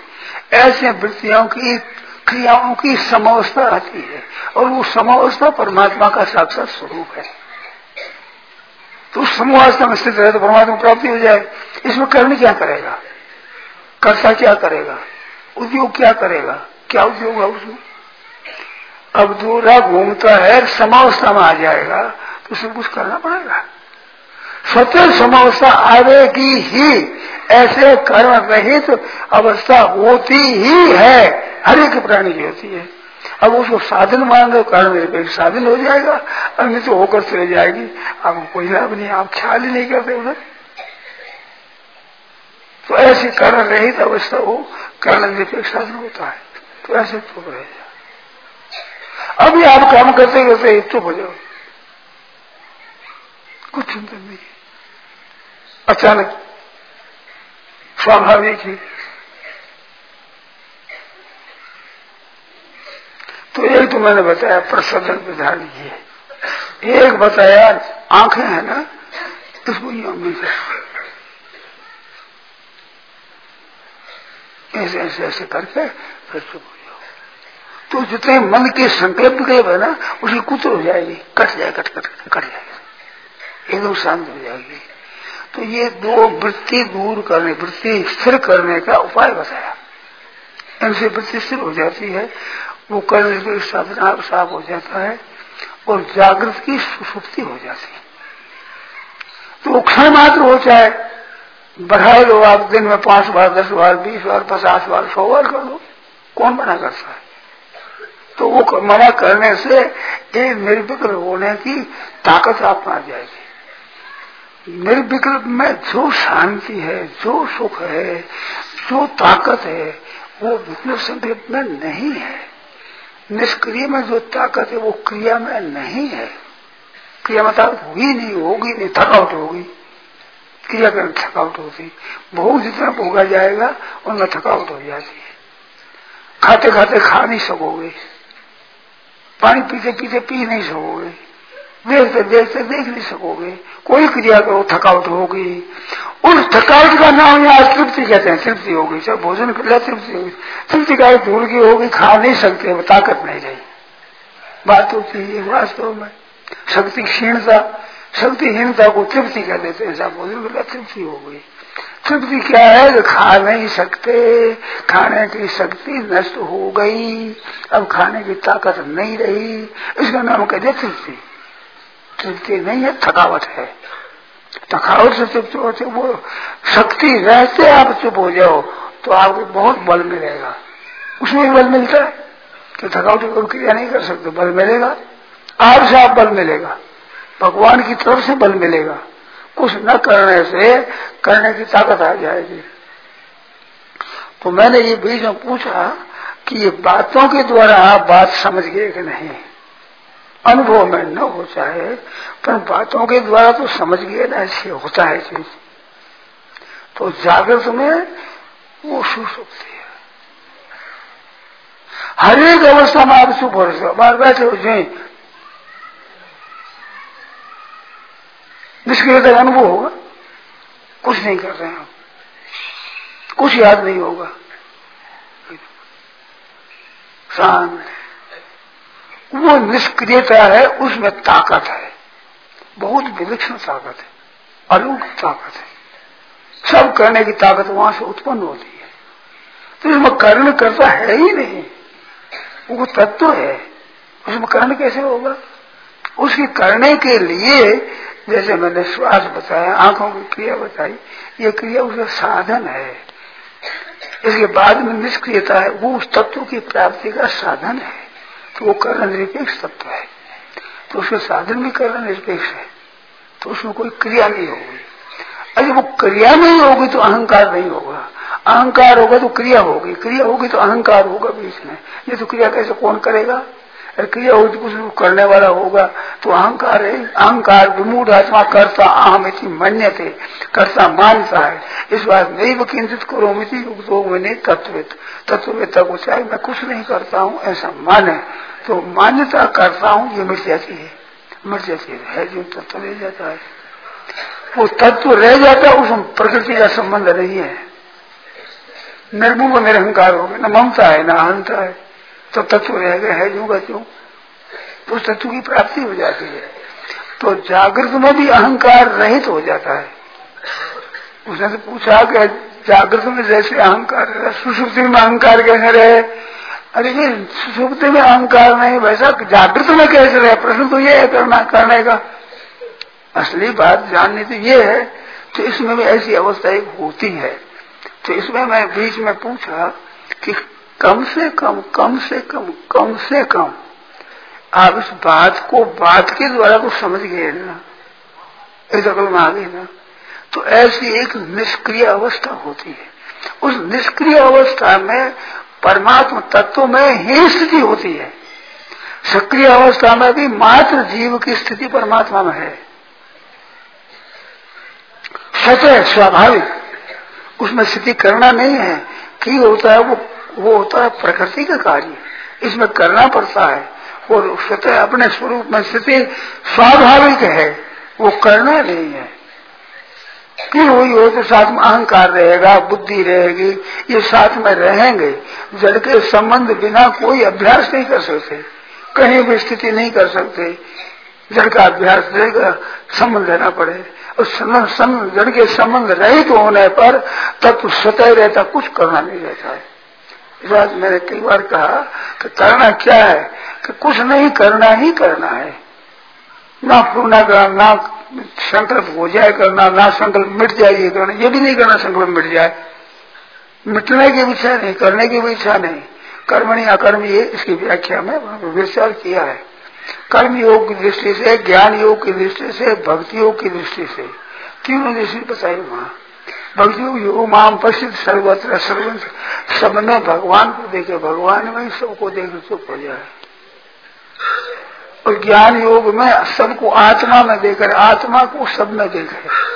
ऐसे वृत्तियों की क्रियाओं की समावस्था आती है और वो समावस्था परमात्मा का साक्षात स्वरूप है। तो उस समूहावस्था में स्थित रहे तो परमात्मा प्राप्ति हो जाए। इसमें कर्म क्या करेगा? कर्ता क्या करेगा? उद्योग क्या करेगा? क्या उद्योग है उसमें? अब दूरा घूमता है, समावस्था में आ जाएगा तो उसे कुछ करना पड़ेगा। सत्य समावस्था आवेगी ही, ऐसे कर्म रहित तो अवस्था होती ही है। हर एक प्राणी की होती है। अब उसको साधन मांगे कारण साधन हो जाएगा अन्य तो होकर चले जाएगी। आपको कोई लाभ नहीं, आप ख्याल ही नहीं करते उधर। तो ऐसी कारण रहित अवस्था हो कारण निरपेक्ष साधन होता है। तो ऐसे रह जाए अभी आप काम करते करते चुप हो जाओ। कुछ चिंतन नहीं अचानक स्वाभाविक ही तो एक तो मैंने बताया, प्रसदन विधान ये एक बताया, आँखें है ना इसको हमने ऐसे ऐसे ऐसे करके फिर चुप तो जितने मन के संकल्प गए है ना उसकी कुत्र हो जाएगी, कट जाए, कट कट कट जाएगी एकदम शांत हो जाएगी। तो ये दो वृत्ति दूर करने, वृत्ति स्थिर करने का उपाय बताया। इनसे वृत्ति स्थिर हो जाती है। वो करने के साधना साफ़ हो जाता है और जागृत की सुसुप्ति हो जाती है। तो क्षण मात्र हो चाहे बढ़ाए लो आप, दिन में पाँच बार, दस बार, बीस बार, पचास बार, सौ बार कर लो। कौन मना करता है? तो वो मना करने से ये निर्विकल होने की ताकत आप में आ जाएगी। निर्विकल्प में जो शांति है, जो सुख है, जो ताकत है, वो विकल्प संकल्प में नहीं है। निष्क्रिय में जो ताकत है वो क्रिया में नहीं है। क्रिया में ताकत हुई नहीं, होगी नहीं, थकावट होगी। क्रिया कर थकावट होती। भोग जितना भोगा जाएगा, उनमें थकावट हो जाती है। खाते खाते खा नहीं सकोगे। पानी पीते पीते पी नहीं सकोगे। देखते देखते देख नहीं सकोगे। कोई क्रिया करो, थकावट होगी। उस थकावट का नाम यहाँ तृप्ति कहते हैं। तृप्ति हो गई, सब भोजन कर लिया, तृप्ति हो गई। तृप्ति का धूल की होगी, खा नहीं सकते ताकत नहीं रही। बात होती है वास्तव में शक्ति क्षीणता शक्तिहीनता को तृप्ति कह देते हैं। सब भोजन कर लिया, तृप्ति हो गई। तृप्ति क्या है? कि खा नहीं सकते, खाने की शक्ति नष्ट हो गई। अब खाने की ताकत नहीं रही, इसका नाम कह कहते तृप्ति। तृप्ति नहीं है, थकावट है। थकावट से चुप होते वो शक्ति रहते आप चुप हो जाओ तो आपको बहुत बल मिलेगा। उसमें बल मिलता है कि थकावट को क्रिया नहीं कर सकते, बल मिलेगा। आप से आप बल मिलेगा, भगवान की तरफ़ से बल मिलेगा। कुछ न करने से, करने की ताकत आ जाएगी। तो मैंने ये बीच में पूछा कि ये बातों के द्वारा आप बात समझ गए कि नहीं? अनुभव में न हो चाहे पर बातों के द्वारा तो समझ गए ना, ऐसे होता है चीज़। तो जागृत में वो सुसुप्ति है। हर एक अवस्था में आप चुप हो रहे बार बैठे हो जाए निष्क्रियता अनुभव होगा। कुछ नहीं कर रहे हैं कुछ याद नहीं होगा। शांत वो निष्क्रियता है, उसमें ताकत है। बहुत विलक्षण ताकत है अलूक ताकत है। सब करने की ताकत वहाँ से उत्पन्न होती है। तो इसमें कर्ण करता है ही नहीं। वो तत्व है। उसमें कर्ण कैसे होगा? उसकी करने के लिए, जैसे मैंने श्वास बताया, आँखों की क्रिया बताई, ये क्रिया उसका साधन है। इसके बाद में निष्क्रियता है, वो उस तत्व की प्राप्ति का साधन है। तो वो कर्ण निरपेक्ष तत्व है। तो उसके साधन भी कर्ण निरपेक्ष है। तो उसमें कोई क्रिया नहीं होगी। अरे वो क्रिया नहीं होगी तो अहंकार नहीं होगा। अहंकार होगा तो क्रिया होगी। क्रिया होगी तो अहंकार होगा बीच में। ये तो क्रिया कैसे, कौन करेगा? अरे क्रिया होगी कुछ करने वाला होगा। तो अहंकार है। अहंकार विमूढ़ आत्मा करता अहम इसी मन्य थे करता मानता है। इस बात नहीं वो किंचित करो, मिति तो मैंने तत्वित। तत्ववेत्ता को मैं कुछ नहीं करता हूँ, ऐसा माने। तो मान्यता करता हूँ ये मिट जाती है। मिट जाती है। है जो तत्व रह जाता है। वो तत्व रह जाता है उसमें प्रकृति का संबंध नहीं है। निर्मूल निरहंकार हो गया न ममता है, न अहंता है। तो तत्व रह गए। है जो क्यों तो उस तत्व की प्राप्ति हो जाती है। तो जागृत में भी अहंकार रहित हो जाता है। उसने तो पूछा कि जागृत में जैसे अहंकार सुसुप्ति में अहंकार कैसे रहे? अरे ये में अहंकार नहीं, वैसा जागृत में कैसे रहे? प्रश्न तो ये है करना, करने का। असली बात जाननी तो ये है तो इसमें भी ऐसी अवस्था एक होती है। तो इसमें मैं बीच में पूछा कि कम से कम कम से कम कम से कम, आप इस बात को, बात के द्वारा कुछ समझ गए ना? इस अकल में आ गई ना? तो ऐसी एक निष्क्रिय अवस्था होती है। उस निष्क्रिय अवस्था में परमात्मा तत्व में ही स्थिति होती है। सक्रिय अवस्था में भी मात्र जीव की स्थिति परमात्मा में है। सतह स्वाभाविक। उसमें स्थिति करना नहीं है। कि होता है, वो वो होता है प्रकृति का कार्य। इसमें करना पड़ता है। और स्वतः अपने स्वरूप में स्थिति स्वाभाविक है। वो करना नहीं है। कि वही हो तो साथ में अहंकार रहेगा, बुद्धि रहेगी, ये साथ में रहेंगे। जड़ के संबंध बिना कोई अभ्यास नहीं कर सकते, कहीं भी स्थिति नहीं कर सकते। जड़ का अभ्यास रहेगा, संबंध रहना पड़े। और जड़ के संबंध रहित तो होने पर तत्व स्वतः रहता, कुछ करना नहीं रहता। है इस बात मैंने कई बार कहा कि करना क्या है? कि कुछ नहीं करना ही करना है। ना पूर्णा करना ना संकल्प हो जाए, करना ना संकल्प मिट जाए, ये करना, ये भी नहीं करना संकल्प मिट जाए। मिटने की इच्छा नहीं, करने की भी इच्छा नहीं। कर्मणी अकर्म, ये इसकी व्याख्या में विचार किया है। कर्म योग की दृष्टि से, ज्ञान योग की दृष्टि से, भक्ति योग की दृष्टि से, तीनों दृष्टि बताई वहाँ। भक्ति योग माम प्रसिद्ध सर्वत्र सर्व सब में भगवान को देखे, भगवान में सबको देखे, चुप हो जाए। और ज्ञान योग में सबको आत्मा में देकर, आत्मा को सब में देखे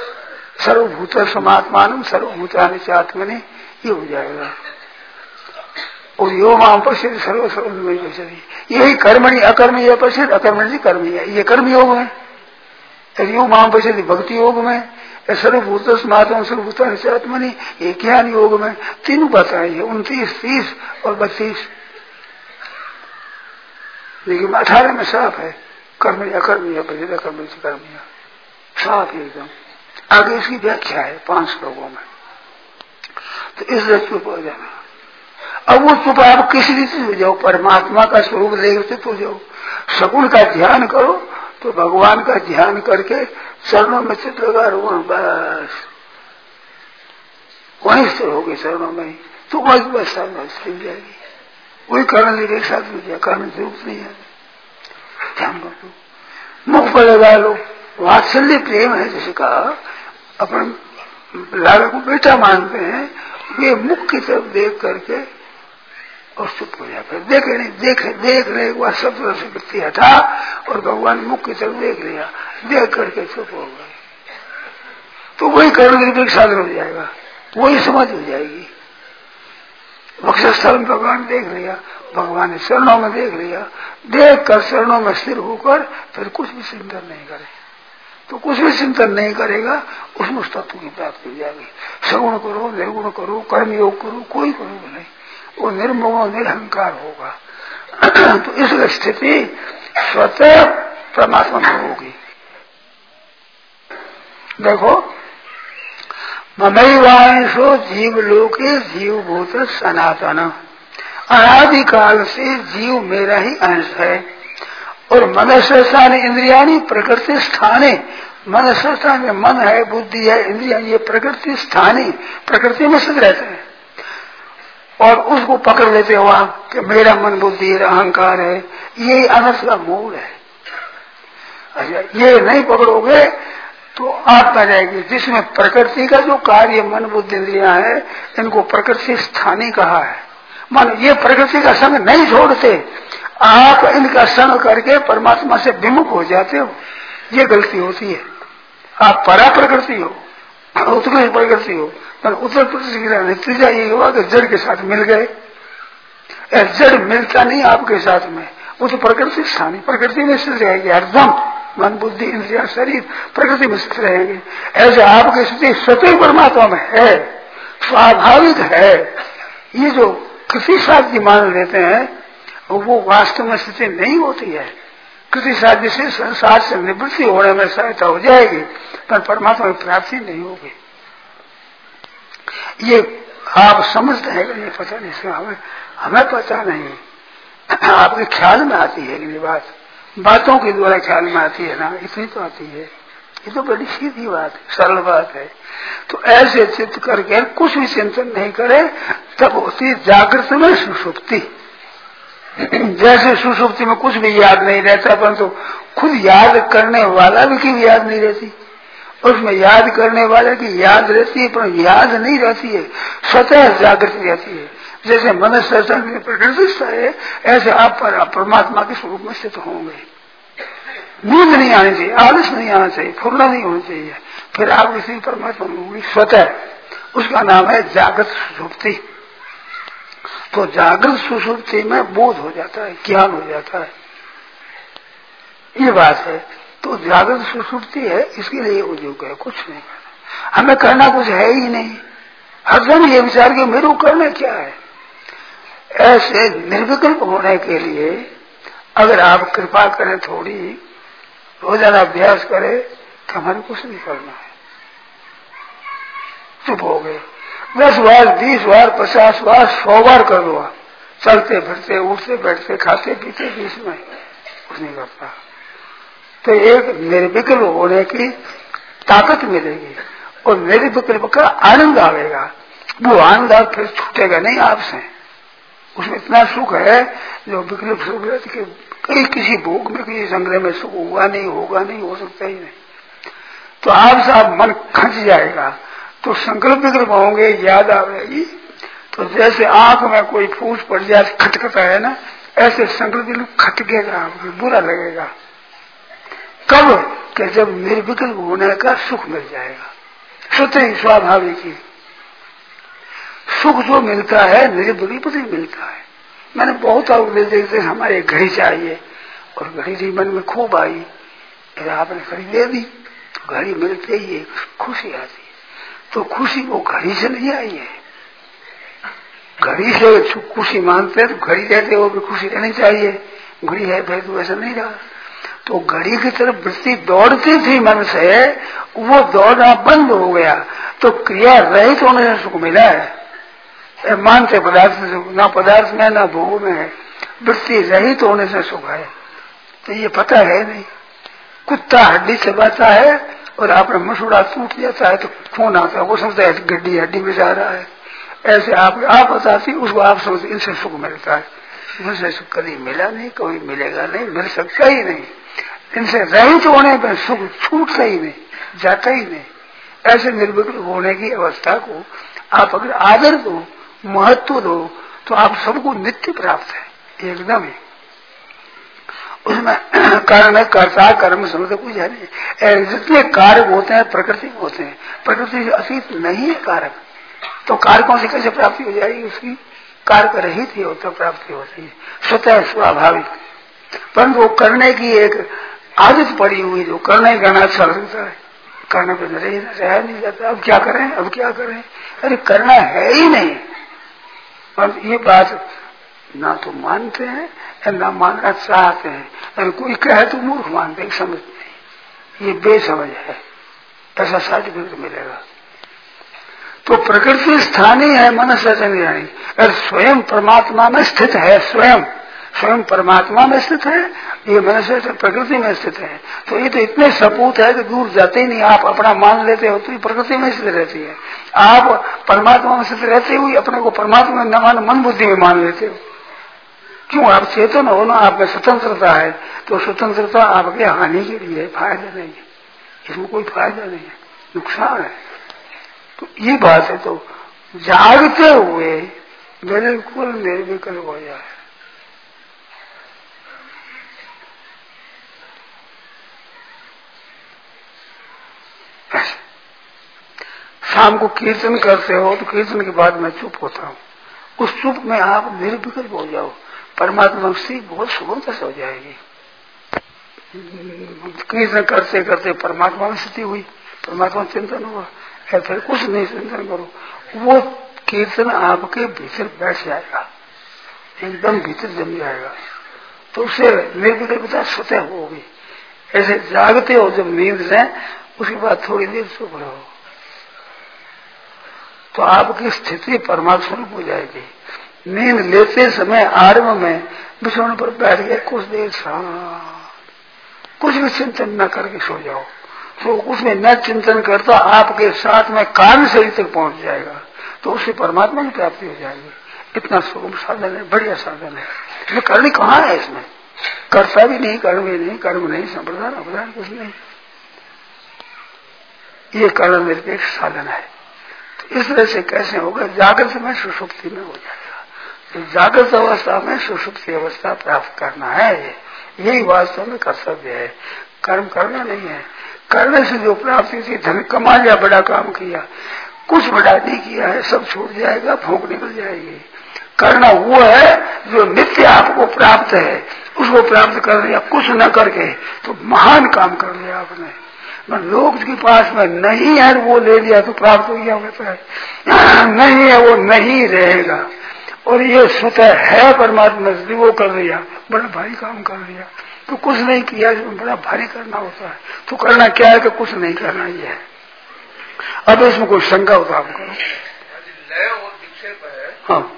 सर्वभूत समात्मान, सर्वभूतानि आत्मनि, ये हो जाएगा। और यो माम प्रसिद्ध सर्व सर्व यही कर्मणि अकर्म यह प्रसिद्ध, अकर्मणि कर्म ये कर्म योग है। यो माम प्रसिद्ध भक्ति योग में सर्वभूत स्मात्म सर्वभूत आत्मनि, ये ज्ञान योग में, तीन बताए है। उनतीस, तीस और बत्तीस। लेकिन अठारह में साफ़ है। कर्म अकर्म या प्रसिद्ध कर्म कर्म साफ़ है एकदम। आगे इसकी व्याख्या है पाँच लोगों में। तो इस चुप हो जाना। अब वो चुप आप किस रीति हो जाओ, परमात्मा का स्वरूप देख चुप हो जाओ। सगुण का ध्यान करो तो भगवान का ध्यान करके चरणों में चित लगा रू बस। वहीं से हो गए चरणों में तो बस बस मिल जाएगी। वही कर्ण एक साथ मिल जाए कर्ण ज़रूरत नहीं है। ध्यान कर दो मुख पर लगा लो। वात्सल्य प्रेम है, जैसे कहा, अपन लाला को बेटा मानते हैं, वे मुख की तरफ़ देख करके और चुप हो जाता देख नहीं देख देख रहे वह सब तरह से वृत्ति हटा और भगवान मुख की तरफ़ देख लिया, देख करके चुप हो गए। तो वही कर्ण निर्भीक साधन हो जाएगा, वही समझ हो जाएगी। वक्षस्थल में भगवान देख लिया, भगवान ने शरणों में देख लिया देख कर शरणों में स्थिर होकर फिर कुछ भी चिंतन नहीं करे तो कुछ भी चिंतन नहीं करेगा, उसमें उस तत्व की प्राप्ति हो जाएगी। सगुण करो, निर्गुण करो, कर्म योग करो, कोई करो नहीं। वो निर्मोह निरहंकार होगा। तो इस स्थिति स्वतः परमात्मा में होगी। देखो ममैवांशो जीव लोके जीव भूत सनातन। अनादिकाल से जीव मेरा ही अंश है। और मनुष्य स्थान इंद्रिया प्रकृति स्थाने मन में मन है, बुद्धि है इंद्रिया ये प्रकृति स्थानी, प्रकृति में सिद्ध रहते हैं। और उसको पकड़ लेते हो आप कि मेरा मन बुद्धि अहंकार है, ये अनर्थ का मूल है। अच्छा ये नहीं पकड़ोगे तो पा जाएगी। जिसमें प्रकृति का जो कार्य मन बुद्धि इंद्रिया है, इनको प्रकृति स्थानी कहा है। मन ये प्रकृति का संग नहीं छोड़ते आप इनका संग करके परमात्मा से विमुख हो जाते हो। ये गलती होती है। आप परा प्रकृति हो उत्कृष्ट प्रकृति हो पर उत्तर प्रकृति का नतीजा ये हुआ कि जड़ के साथ मिल गए। जड़ मिलता नहीं आपके साथ में। तो प्रकृति स्थानीय प्रकृति में स्थित जाएगी हरदम। मन, बुद्धि, इंद्रिया, शरीर प्रकृति में स्थित रहेंगे। ऐसे आपकी स्थिति स्वतः परमात्मा में है, स्वाभाविक है। ये जो किसी साध्य मान लेते हैं, वो वास्तव में स्थिति नहीं होती है। किसी साध्य से संसार से निवृत्ति होने में सहायता हो जाएगी, पर परमात्मा की प्राप्ति नहीं होगी। ये आप समझते हैं कि पता नहीं हमें हमें पता नहीं। आपके ख्याल में आती है ये बात। बातों के द्वारा ख्याल में आती है ना, इतनी तो आती है। ये तो बड़ी सीधी बात है, सरल बात है। तो ऐसे चित्त करके कुछ भी चिंतन नहीं करे, तब होती जागृत में सुसुप्ति। जैसे सुसुप्ति में कुछ भी याद नहीं रहता, परंतु तो खुद याद करने वाला भी की याद नहीं रहती? उसमें याद करने वाले की याद रहती है, पर याद नहीं रहती है। स्वतः जागृत रहती है। जैसे मनुष्य में प्रकृति है, ऐसे आप पर आप परमात्मा के स्वरूप में स्थित होंगे। नींद नहीं आनी चाहिए, आलस नहीं आना चाहिए फुरना नहीं होना चाहिए। फिर आप इसी परमात्मा में होंगी स्वतः, उसका नाम है जागृत सुसुप्ति। तो जागृत सुसुप्ति में बोध हो जाता है, ज्ञान हो जाता है। ये बात है। तो जागृत सुसुप्ति है, इसके लिए उद्योग है कुछ नहीं करना। हमें करना कुछ है ही नहीं। हर हरदम ये विचार के मेरे को करना क्या है? ऐसे निर्विकल्प होने के लिए अगर आप कृपा करें थोड़ी रोज़ाना अभ्यास करे तो हमारे कुछ नहीं करना है। चुप हो गए। दस बार, बीस बार, पचास बार, सौ बार कर आप चलते फिरते, उठते बैठते, खाते पीते, बीस में कुछ नहीं करता। तो एक निर्विकल्प होने की ताकत मिलेगी और निर्विकल्प का आनंद आएगा। वो आनंद आप फिर छूटेगा नहीं आपसे उसमें इतना सुख है, जो विकल्प सुख कि कहीं किसी भोग में, किसी संग्रह में सुख हुआ नहीं, होगा नहीं, हो सकता ही नहीं। तो आप साहब मन खच जाएगा तो संकल्प विकल्प होंगे, याद आएगी तो जैसे आँख में कोई फूस पड़ जाए, खटकता है ना, ऐसे संकल्प विकल्प खटकेगा आपको बुरा लगेगा। कब? कि जब निर्विकल्प होने का सुख मिल जाएगा। स्वतः ही स्वाभाविक ही। सुख जो मिलता है, निर्विकल्प मिलता है। मैंने बहुत और देखते हमारे घड़ी चाहिए। और घड़ी जी मन में खूब आई फिर आपने घड़ी दे दी। घड़ी मिलते ही एक खुशी आती है। तो खुशी वो घड़ी से नहीं आई है। घड़ी से खुशी मानते तो घड़ी रहते वो भी खुशी रहनी चाहिए। घड़ी है तो ऐसा नहीं रहा। तो घड़ी की तरफ़ वृत्ति दौड़ती थी मन से, वो दौड़ना बंद हो गया। तो क्रिया रहित होने से सुख मिला है। मानते पदार्थ सुख ना पदार्थ में, ना भोग में है। वृत्ति रहित होने से सुख है। तो ये पता है नहीं। कुत्ता हड्डी से चबाता है और आपका मसूड़ा टूट जाता है तो खून आता है। वो समझता है, गड्डी हड्डी में जा रहा है। ऐसे आप आप बताती, उसको आप समझते इनसे सुख मिलता है। मुझसे सुख कभी मिला नहीं, कभी मिलेगा नहीं, मिल सकता ही नहीं। इनसे रहित होने पर सुख छूटता ही नहीं, जाता ही नहीं। ऐसे निर्विघ्न होने की अवस्था को आप अगर आदर दो महत्व दो तो आप सबको नित्य प्राप्त है, एकदम ही। उसमें कारण कर्ता कर्म समझ कुछ है नहीं। जितने कारक होते हैं, प्रकृति होते हैं। प्रकृति अतीत नहीं है कारक। तो कारकों से कैसे प्राप्ति हो जाएगी? उसकी कारक रहित ही होता, प्राप्ति होती है। स्वतः स्वाभाविक। परंतु करने की एक आदत पड़ी हुई जो करने करना अच्छा लगता है। करने पर रह नहीं जाता। अब क्या करें? अब क्या करें? अरे, करना है ही नहीं। और ये बात ना तो मानते हैं, और ना मानना चाहते हैं। अगर कोई कहे तो मूर्ख मानते हैं, समझ नहीं। ये बेसमझ है। ऐसा सर्टिफिकेट मिलेगा। तो प्रकृति स्थानीय है मन सचन अगर स्वयं परमात्मा में स्थित है, स्वयं। स्वयं परमात्मा में स्थित है, ये मनुष्य से प्रकृति में स्थित है। तो ये तो इतने सपूत है कि दूर जाते ही नहीं, आप अपना मान लेते हो तो ये प्रकृति में स्थित रहती है। आप परमात्मा में स्थित रहते हुए अपने को परमात्मा में न मान, मन बुद्धि में मान लेते हो। क्यों? आप चेतन हो ना, आप में स्वतंत्रता है तो स्वतंत्रता आपके हानि के लिए फ़ायदा नहीं है। इसमें कोई फ़ायदा नहीं है, नुकसान है। तो ये बात है तो जागते हुए बिल्कुल निर्विकल्प हो जाए। शाम को कीर्तन करते हो तो कीर्तन के बाद मैं चुप होता हूँ। उस चुप में आप निर्विकल्प हो जाओ। परमात्मा से बहुत सुगमता से हो जाएगी। कीर्तन करते करते परमात्मा में स्थिति हुई। परमात्मा चिंतन हुआ। है फिर कुछ नहीं चिंतन करो। वो कीर्तन आपके भीतर बैठ जाएगा। एकदम भीतर जम जाएगा। तो उससे निर्विकल्पता स्वतः होगी। ऐसे जागते हो जब नींद से, उसके बाद थोड़ी देर चुप रहो तो आपकी स्थिति परमात्मा स्वरूप हो जाएगी। नींद लेते समय आरंभ में बिछोड़ पर बैठ गए, कुछ देर कुछ भी चिंतन न करके सो जाओ। तो उसमें न चिंतन करता आपके साथ में कान शरीर तक पहुँच जाएगा। तो उससे परमात्मा की प्राप्ति हो जाएगी। इतना सुगम साधन है, बढ़िया साधन है। इसमें करनी कहाँ है इसमें? करता भी नहीं, कर्म भी नहीं, कर्म नहीं संप्रदान अपदान कुछ नहीं। ये कर्ण निरपेक्ष साधन है। इस तरह से कैसे होगा? जागृत में सुषुप्ति में हो जाएगा। तो जागृत अवस्था में सुषुप्ति अवस्था प्राप्त करना है। यही वास्तव में कर्तव्य है। कर्म करना नहीं है। करने से जो प्राप्ति थी, धन कमा लिया बड़ा काम किया, कुछ बड़ा नहीं किया है, सब छूट जाएगा भूख निकल जाएगी। करना वो है जो नित्य आपको प्राप्त है। उसको प्राप्त कर लिया कुछ न करके तो महान काम कर लिया आपने। लोग के पास में नहीं है, वो ले लिया तो प्राप्त हो गया होता है नहीं है, वो नहीं रहेगा। और ये स्वतः है परमात्मा से वो कर लिया। बड़ा भारी काम कर लिया। तो कुछ नहीं किया इसमें बड़ा भारी करना होता है। तो करना क्या है कि कुछ नहीं करना ही है। अब इसमें कोई शंका होता आप करो। हाँ।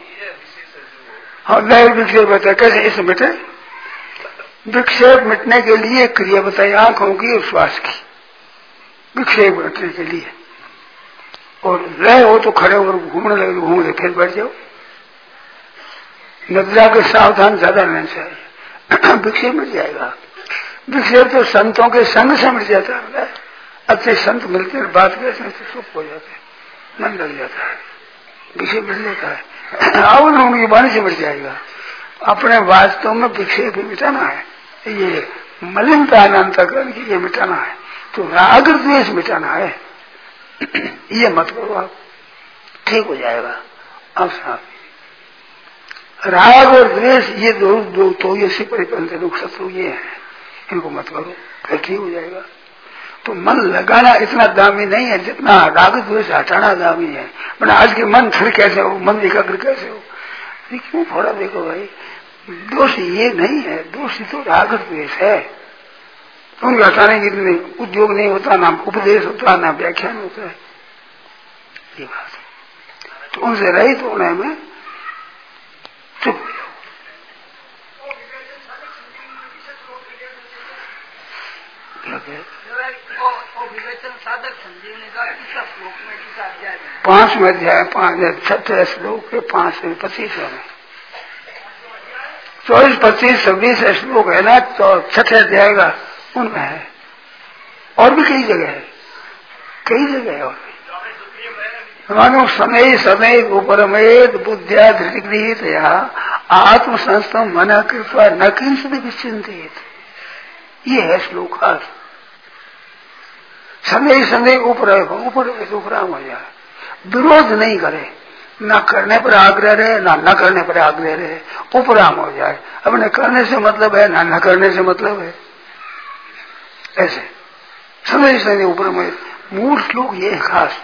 हाँ लय विक्षेप बताया कैसे? इसमें मिटे। विक्षेप मिटने के लिए क्रिया बताई, आँखों की और श्वास की। विक्षेप रखने के लिए। और लय हो तो खड़े होकर घूमने लगे घूम ले फिर बैठ जाओ। नदिया के सावधान ज़्यादा रहना चाहिए। विक्षेप मिट जाएगा। विक्षेप तो संतों के संग से मिट जाता है। अच्छे संत मिलते हैं, बात करते हैं तो चुप हो जाते हैं। मन लग जाता है। विक्षेप मिट जाता है। और उनकी वाणी से मिट जाएगा। अपने वास्तव में विक्षेप मिटाना है। ये मलिनता अंतकरण की ये मिटाना है। तो राग द्वेष मिटाना है, ये मत करो आप। ठीक हो जाएगा। अब साहब राग और द्वेष, ये दो दो तो ये से परिपंथ दुख शत्रु ये है। इनको मत करो, फिर ठीक हो जाएगा। तो मन लगाना इतना दामी नहीं है जितना राग, द्वेष हटाना दामी है। मैंने आज के मन फिर कैसे हो? मन एकाग्र कैसे हो? क्यों? थोड़ा देखो भाई। दोष ये नहीं है, दोष तो राग, द्वेष है। हटाने की नहीं उद्योग नहीं होता, ना उपदेश होता, ना व्याख्यान होता है। ये बात है। तो उनसे रहित होने में चुप पाँच में अध्याय, पाँच छठे श्लोक के पाँच में पच्चीस में। चौबीस, पच्चीस, छब्बीस श्लोक है ना तो छठे अध्याय का उनमें है। और भी कई जगह है। कई जगह है और भी। मानो समय समय उपरमेद बुद्धिया धृतगृहित या आत्म मन कृपा न किंचित विचिंतित ये है श्लोकार्थ समय समय ऊपर ऊपर उपराम हो जाए। विरोध नहीं करे। न करने पर आग्रह रहे, ना न करने पर आग्रह रहे। उपराम हो जाए। अपने करने से मतलब है, ना न करने से मतलब है। ऐसे। सदैव शनि ऊपर मूल श्लोक ये है खास।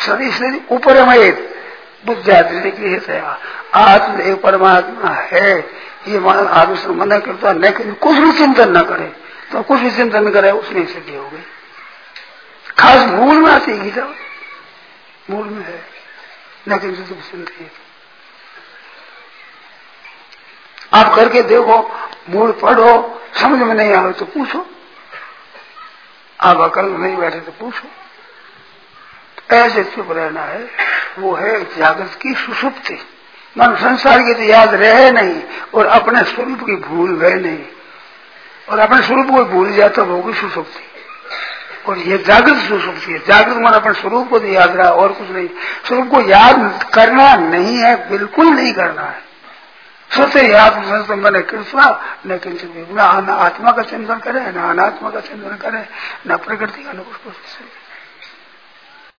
शनि ऊपर बुद्धिया दृढ़ आत्म एक परमात्मा है। ये मन आदमी मन करता न करे, कुछ भी चिंतन न करे तो कुछ भी चिंतन करे, उसमें सिद्धि हो गई। खास मूल में आती है गीता। मूल में है। न किसी चिंतन आप करके देखो मूल पढ़ो, समझ में नहीं आवे तो पूछो। आप अकल में नहीं बैठे तो पूछो। ऐसे चुप रहना है, वो है जागृत की सुसुप्ति। मन संसार की तो याद रहे नहीं, और अपने स्वरूप की भूल गए नहीं। और अपने स्वरूप को भूल जाता तो होगी सुसुप्ति। और ये जागृत सुसुप्ति है। जागृत मन अपने स्वरूप को तो याद रहा, और कुछ नहीं। स्वरूप को याद करना नहीं है, बिल्कुल नहीं करना है। सोचे याद मैंने कृष्णा, न किंचित न आत्मा का चिंतन करे, न अनात्मा का चिंतन करे, न प्रकृति का न